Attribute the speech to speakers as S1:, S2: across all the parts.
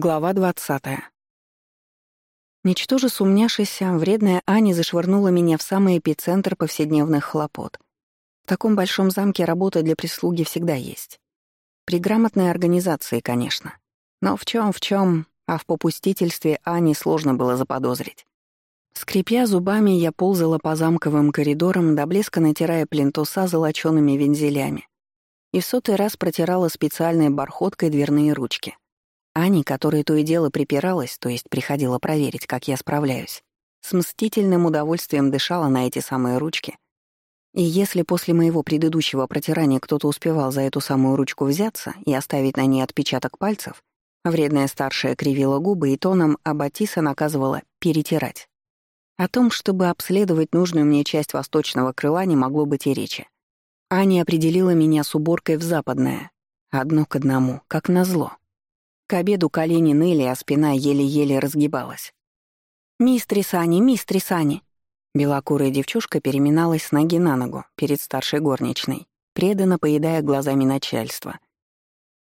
S1: Глава двадцатая. Ничтоже сумняшися, вредная Аня зашвырнула меня в самый эпицентр повседневных хлопот. В таком большом замке работа для прислуги всегда есть. При грамотной организации, конечно. Но в чем в чем, а в попустительстве Ани сложно было заподозрить. Скрипя зубами, я ползала по замковым коридорам, до блеска натирая плинтуса золочёными вензелями. И в сотый раз протирала специальной бархоткой дверные ручки — Ани, которая то и дело припиралась, то есть приходила проверить, как я справляюсь, с мстительным удовольствием дышала на эти самые ручки. И если после моего предыдущего протирания кто-то успевал за эту самую ручку взяться и оставить на ней отпечаток пальцев, вредная старшая кривила губы и тоном Аббатиса наказывала «перетирать». О том, чтобы обследовать нужную мне часть восточного крыла, не могло быть и речи. Аня определила меня с уборкой в западное. Одно к одному, как назло. К обеду колени ныли, а спина еле-еле разгибалась. «Мистрис Ани, мистрис Ани!» Белокурая девчушка переминалась с ноги на ногу перед старшей горничной, преданно поедая глазами начальства.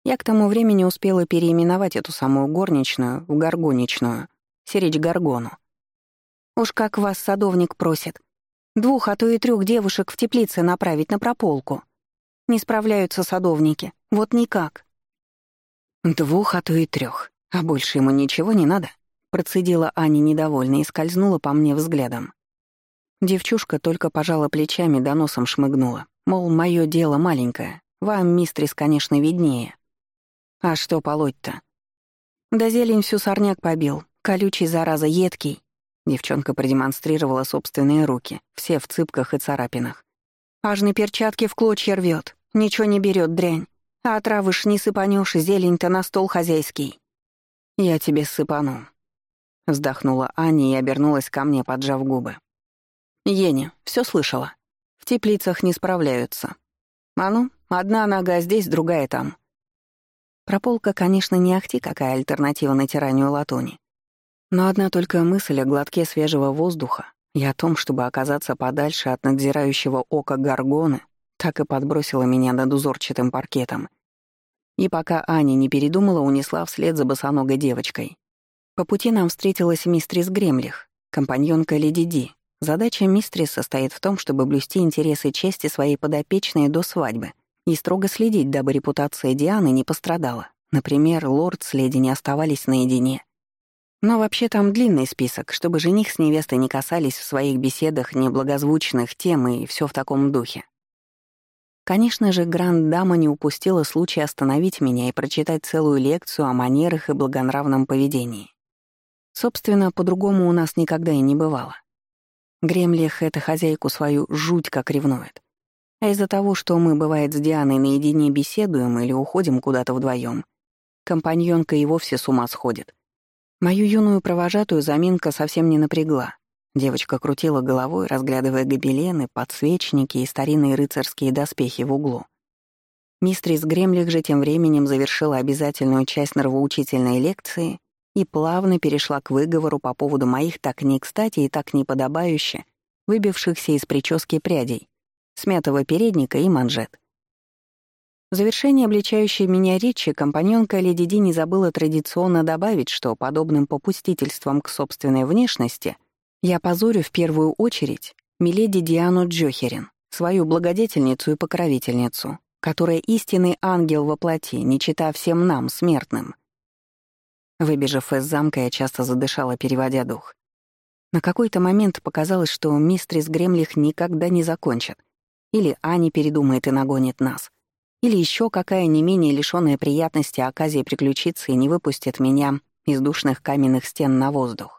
S1: Я к тому времени успела переименовать эту самую горничную в горгоничную, сиречь Гаргону. «Уж как вас садовник просит. Двух, а то и трех девушек в теплице направить на прополку. Не справляются садовники, вот никак. «Двух, а то и трех. А больше ему ничего не надо?» Процедила Аня недовольно и скользнула по мне взглядом. Девчушка только пожала плечами да носом шмыгнула. Мол, мое дело маленькое. Вам, мистрис, конечно, виднее. А что полоть-то? Да зелень всю сорняк побил. Колючий, зараза, едкий. Девчонка продемонстрировала собственные руки, все в цыпках и царапинах. Аж перчатки в клочья рвет. Ничего не берет дрянь. А травы ж не сыпанешь, зелень-то на стол хозяйский. Я тебе сыпану. Вздохнула Аня и обернулась ко мне, поджав губы. Еня, все слышала. В теплицах не справляются. А ну, одна нога здесь, другая там. Прополка, конечно, не ахти какая альтернатива натиранию латуни. Но одна только мысль о глотке свежего воздуха и о том, чтобы оказаться подальше от надзирающего ока горгоны, так и подбросила меня над узорчатым паркетом. И пока Аня не передумала, унесла вслед за босоногой девочкой. По пути нам встретилась мистрис Гремлих, компаньонка Леди Ди. Задача мистрис состоит в том, чтобы блюсти интересы чести своей подопечной до свадьбы и строго следить, дабы репутация Дианы не пострадала. Например, лорд с леди не оставались наедине. Но вообще там длинный список, чтобы жених с невестой не касались в своих беседах неблагозвучных тем и все в таком духе. Конечно же, гранд-дама не упустила случая остановить меня и прочитать целую лекцию о манерах и благонравном поведении. Собственно, по-другому у нас никогда и не бывало. Гремлих эта хозяйку свою жуть как ревнует. А из-за того, что мы, бывает, с Дианой наедине беседуем или уходим куда-то вдвоем, компаньонка и вовсе с ума сходит. Мою юную провожатую заминка совсем не напрягла. Девочка крутила головой, разглядывая гобелены, подсвечники и старинные рыцарские доспехи в углу. Мистрис Гремлих же тем временем завершила обязательную часть нравоучительной лекции и плавно перешла к выговору по поводу моих так не кстати и так неподобающе выбившихся из прически прядей, смятого передника и манжет. В завершение обличающей меня речи компаньонка Леди Ди не забыла традиционно добавить, что подобным попустительством к собственной внешности — я позорю в первую очередь миледи Диану Джохерин, свою благодетельницу и покровительницу, которая истинный ангел во плоти, не чита всем нам, смертным. Выбежав из замка, я часто задышала, переводя дух. На какой-то момент показалось, что мистрис Гремлих никогда не закончит. Или Ани передумает и нагонит нас. Или еще какая не менее лишённая приятности оказия приключиться и не выпустит меня из душных каменных стен на воздух.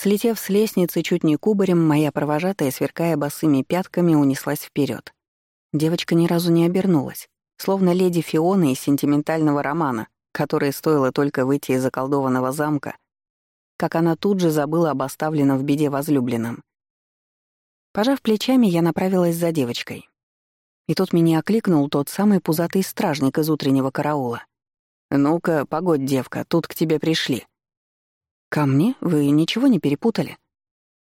S1: Слетев с лестницы чуть не кубарем, моя провожатая, сверкая босыми пятками, унеслась вперед. Девочка ни разу не обернулась, словно леди Фиона из сентиментального романа, которая стоило только выйти из заколдованного замка, как она тут же забыла об оставленном в беде возлюбленном. Пожав плечами, я направилась за девочкой. И тут меня окликнул тот самый пузатый стражник из утреннего караула. «Ну-ка, погодь, девка, тут к тебе пришли». «Ко мне? Вы ничего не перепутали?»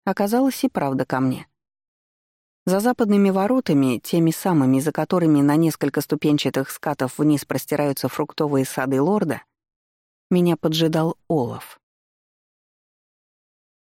S1: Оказалось, и правда ко мне. За западными воротами, теми самыми, за которыми на несколько ступенчатых скатов вниз простираются фруктовые сады лорда, меня поджидал Олаф.